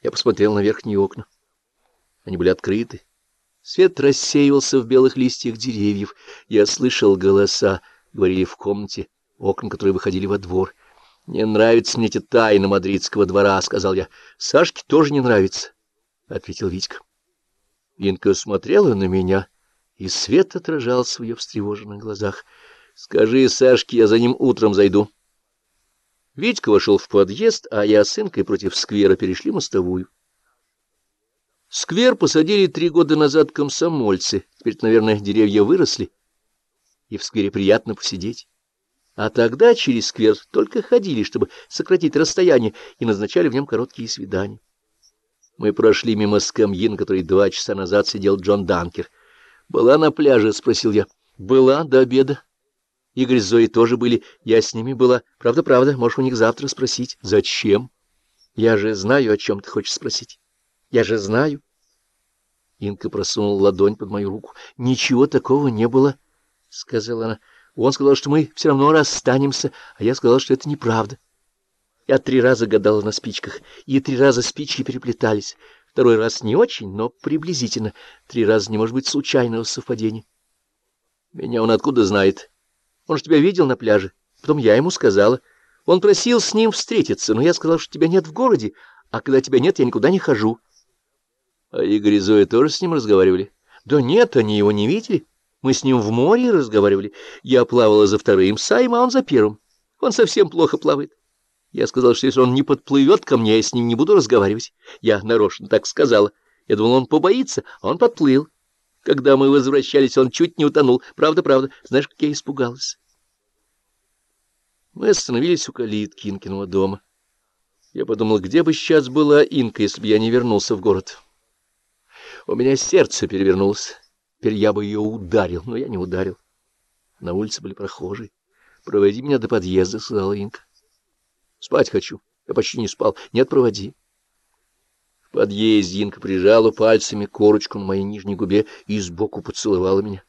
Я посмотрел на верхние окна. Они были открыты. Свет рассеивался в белых листьях деревьев. Я слышал голоса, говорили в комнате, окна, которые выходили во двор. «Не нравится мне эти тайны мадридского двора», — сказал я. «Сашке тоже не нравится», — ответил Витька. Инка смотрела на меня, и свет отражался в ее встревоженных глазах. «Скажи Сашке, я за ним утром зайду». Витька вошел в подъезд, а я с Инкой против сквера перешли мостовую. Сквер посадили три года назад комсомольцы. Теперь, наверное, деревья выросли, и в сквере приятно посидеть. А тогда через сквер только ходили, чтобы сократить расстояние, и назначали в нем короткие свидания. Мы прошли мимо скамьи, на которой два часа назад сидел Джон Данкер. «Была на пляже?» — спросил я. «Была, до обеда. Игорь с Зоей тоже были. Я с ними была. Правда-правда, можешь у них завтра спросить». «Зачем?» «Я же знаю, о чем ты хочешь спросить. Я же знаю». Инка просунула ладонь под мою руку. «Ничего такого не было», — сказала она. Он сказал, что мы все равно расстанемся, а я сказал, что это неправда. Я три раза гадала на спичках, и три раза спички переплетались. Второй раз не очень, но приблизительно. Три раза не может быть случайного совпадения. Меня он откуда знает? Он же тебя видел на пляже. Потом я ему сказала. Он просил с ним встретиться, но я сказала, что тебя нет в городе, а когда тебя нет, я никуда не хожу. А Игорь и Зоя тоже с ним разговаривали? Да нет, они его не видели. Мы с ним в море разговаривали. Я плавала за вторым Сайм, а он за первым. Он совсем плохо плавает. Я сказал, что если он не подплывет ко мне, я с ним не буду разговаривать. Я нарочно так сказала. Я думал, он побоится, а он подплыл. Когда мы возвращались, он чуть не утонул. Правда, правда. Знаешь, как я испугалась? Мы остановились у калитки Инкиного дома. Я подумал, где бы сейчас была Инка, если бы я не вернулся в город. У меня сердце перевернулось. Теперь я бы ее ударил, но я не ударил. На улице были прохожие. «Проводи меня до подъезда», — сказала Инка. «Спать хочу. Я почти не спал. Нет, проводи». В подъезде Инка прижала пальцами корочку на моей нижней губе и сбоку поцеловала меня.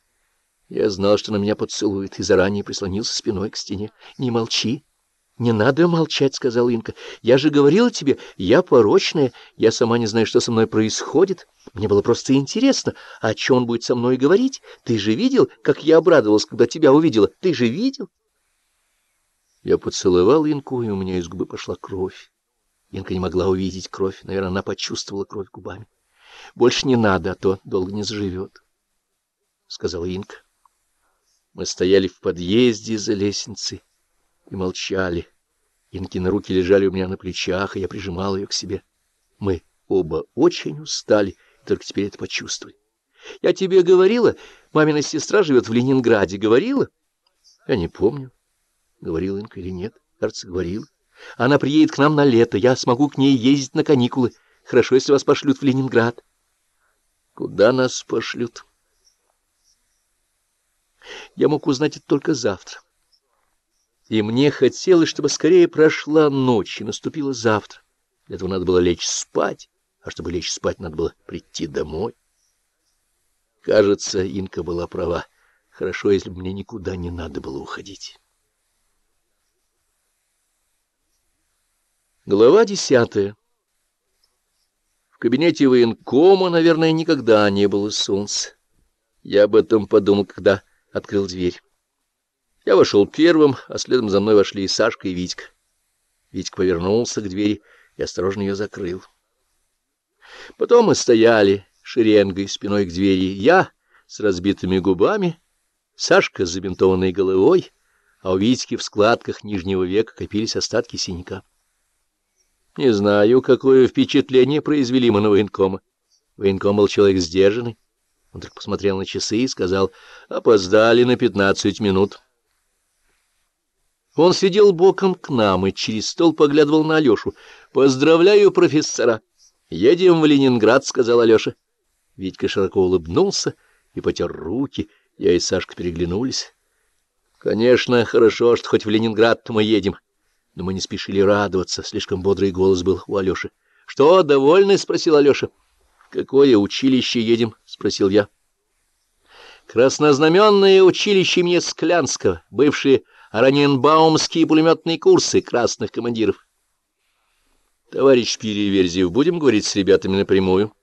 Я знал, что на меня поцелует, и заранее прислонился спиной к стене. «Не молчи». «Не надо молчать», — сказала Инка. «Я же говорила тебе, я порочная, я сама не знаю, что со мной происходит. Мне было просто интересно, о чем он будет со мной говорить. Ты же видел, как я обрадовалась, когда тебя увидела? Ты же видел?» Я поцеловал Инку, и у меня из губы пошла кровь. Инка не могла увидеть кровь, наверное, она почувствовала кровь губами. «Больше не надо, а то долго не заживет», — сказала Инка. Мы стояли в подъезде за лестницей и молчали. Инкины руки лежали у меня на плечах, и я прижимал ее к себе. Мы оба очень устали, только теперь это почувствовали. — Я тебе говорила, мамина сестра живет в Ленинграде. Говорила? — Я не помню, говорила Инка или нет. Кажется, говорила. Она приедет к нам на лето, я смогу к ней ездить на каникулы. Хорошо, если вас пошлют в Ленинград. Куда нас пошлют? Я мог узнать это только завтра. И мне хотелось, чтобы скорее прошла ночь и наступило завтра. Для этого надо было лечь спать, а чтобы лечь спать, надо было прийти домой. Кажется, Инка была права. Хорошо, если бы мне никуда не надо было уходить. Глава десятая. В кабинете военкома, наверное, никогда не было солнца. Я об этом подумал, когда открыл дверь. Я вошел первым, а следом за мной вошли и Сашка, и Витька. Витька повернулся к двери и осторожно ее закрыл. Потом мы стояли шеренгой спиной к двери. Я с разбитыми губами, Сашка с забинтованной головой, а у Витьки в складках нижнего века копились остатки синяка. Не знаю, какое впечатление произвели мы на военкома. Военком был человек сдержанный. Он только посмотрел на часы и сказал, опоздали на пятнадцать минут. Он сидел боком к нам и через стол поглядывал на Алешу. «Поздравляю, профессора!» «Едем в Ленинград», — сказал Алеша. Витька широко улыбнулся и потер руки. Я и Сашка переглянулись. «Конечно, хорошо, что хоть в Ленинград-то мы едем». Но мы не спешили радоваться. Слишком бодрый голос был у Алеши. «Что, довольны?» — спросил Алеша. «В какое училище едем?» — спросил я. «Краснознаменное училище имени Склянского, бывшие Ораненбаумские пулеметные курсы красных командиров. Товарищ Переверзев, будем говорить с ребятами напрямую?